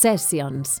Sessions.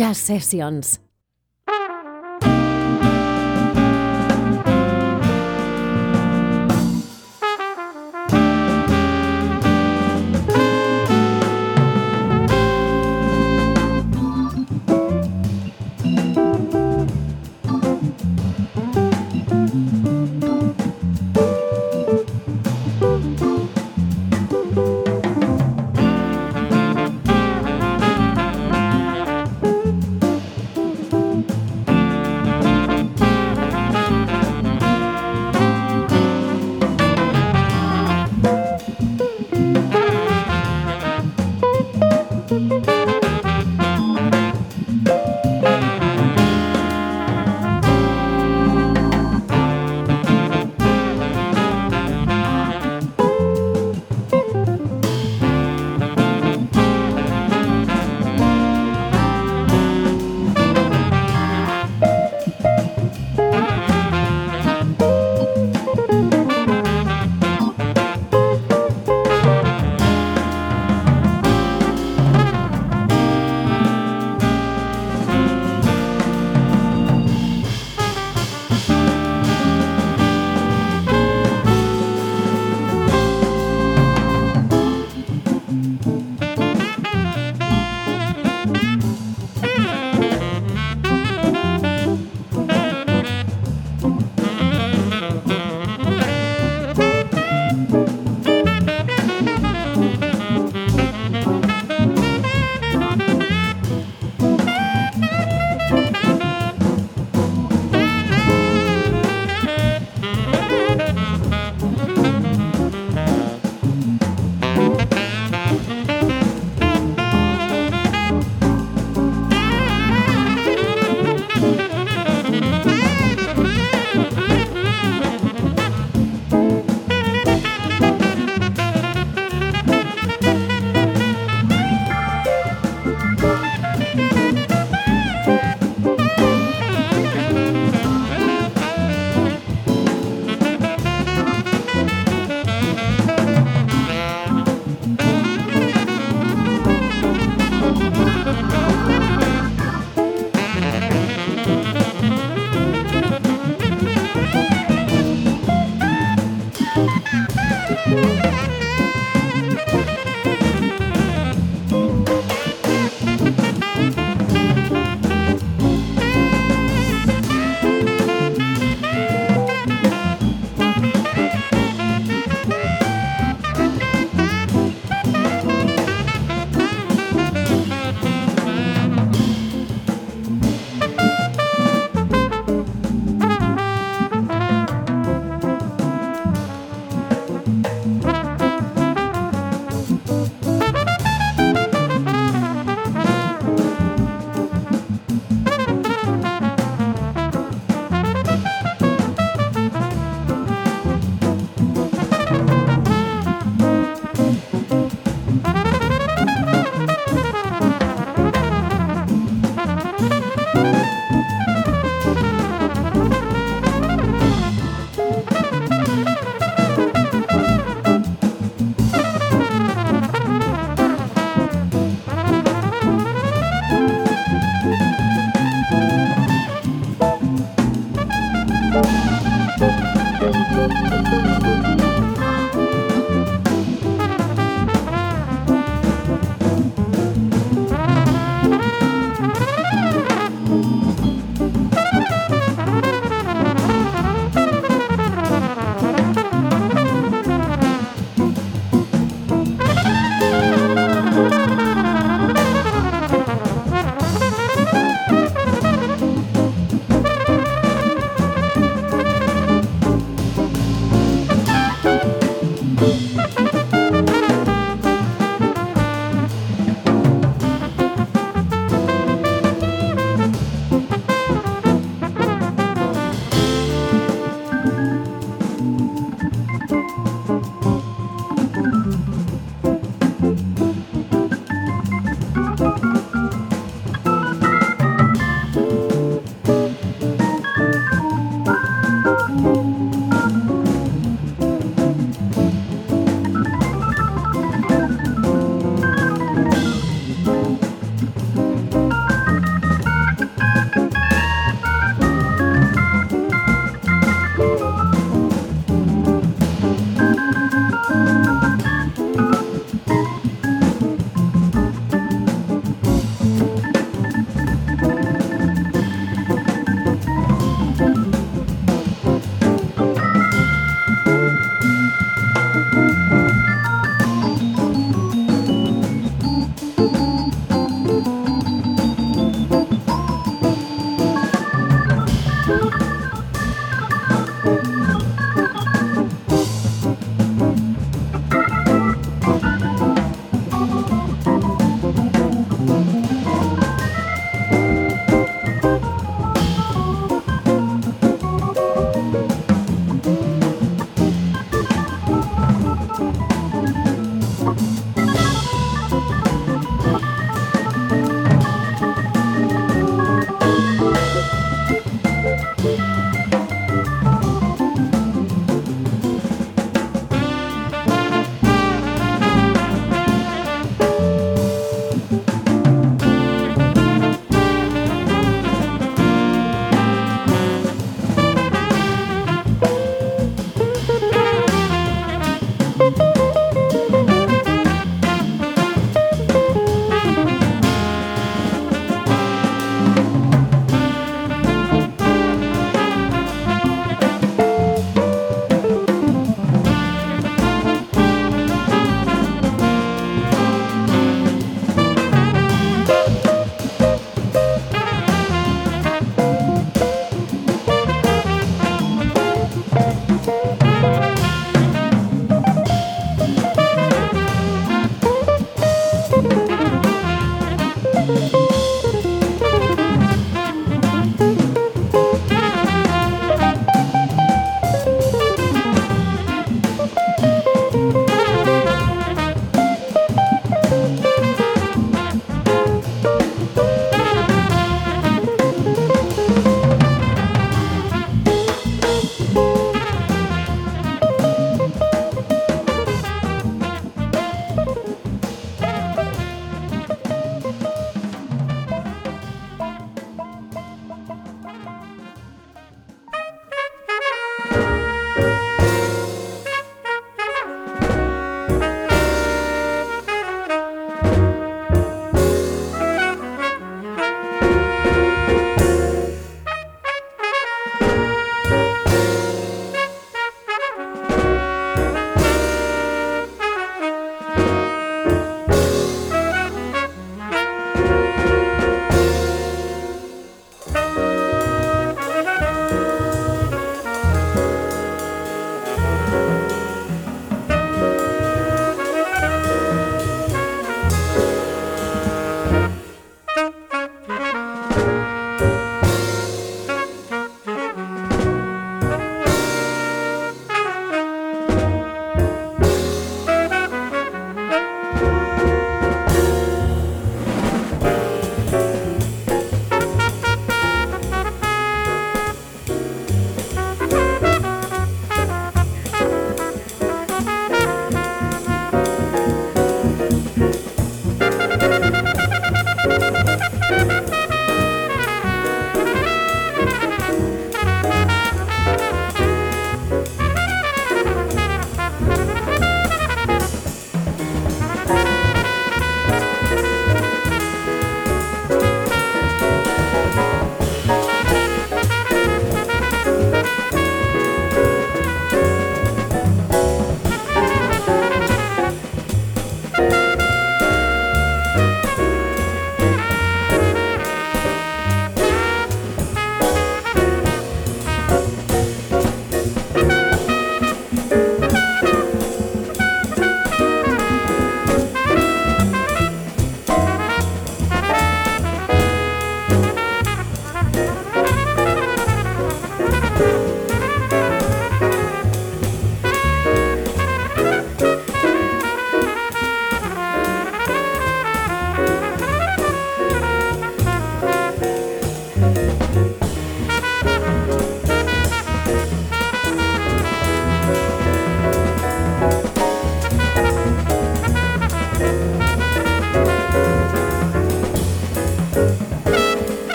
Jazz Sessions.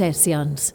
Sessions.